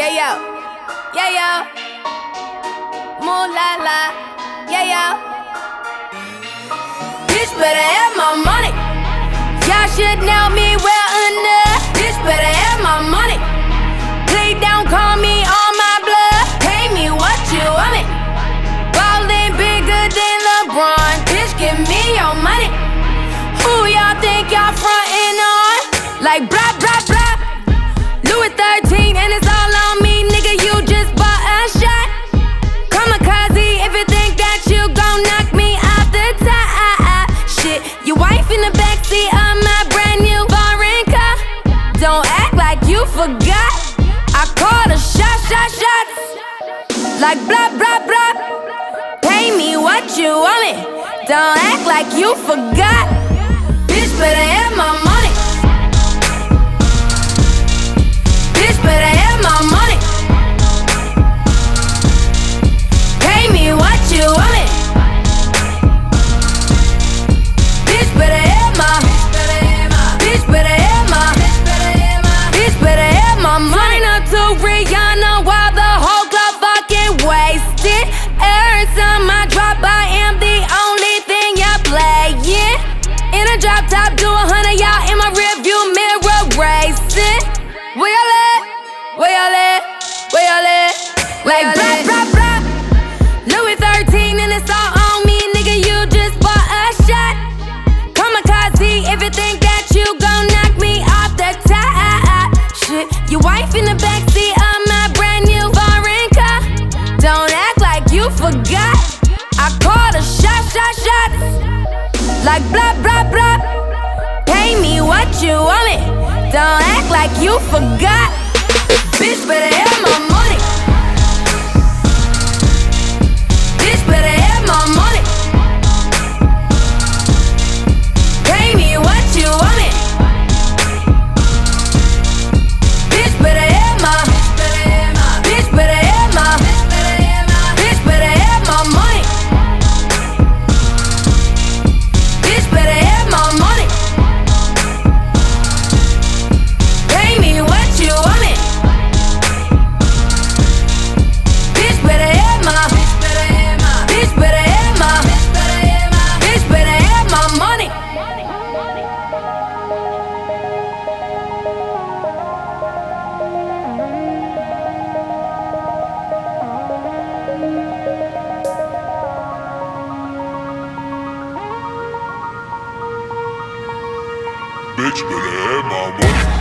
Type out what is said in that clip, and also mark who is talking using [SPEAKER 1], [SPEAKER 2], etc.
[SPEAKER 1] Yeah, yo. Yeah, yo. Moo la la. Yeah, yo. Bitch better have my money. Y'all should know me well enough. Bitch better have my money. Play down, call me on my blood. Pay me what you want me. Ballin' bigger than LeBron. Bitch, give me your money. Who y'all think y'all frontin' on? Like blah blah blah. Like blah blah blah. Pay me what you want me. Don't act like you forgot. Bitch, better have my money. Bitch, better have my money. Pay me what you want me. Bitch, better have my. Bitch, better have my. Bitch, better have my money. up to Rihanna Like blah blah blah. Louis 13 and it's all on me, nigga. You just bought a shot. Kamikaze if you think that you gon' knock me off the top. Shit, your wife in the backseat of my brand new foreign car. Don't act like you forgot. I called a shot, shot, shots. Like blah blah blah. Pay me what you want me. Don't act like you forgot. bitch better have my money.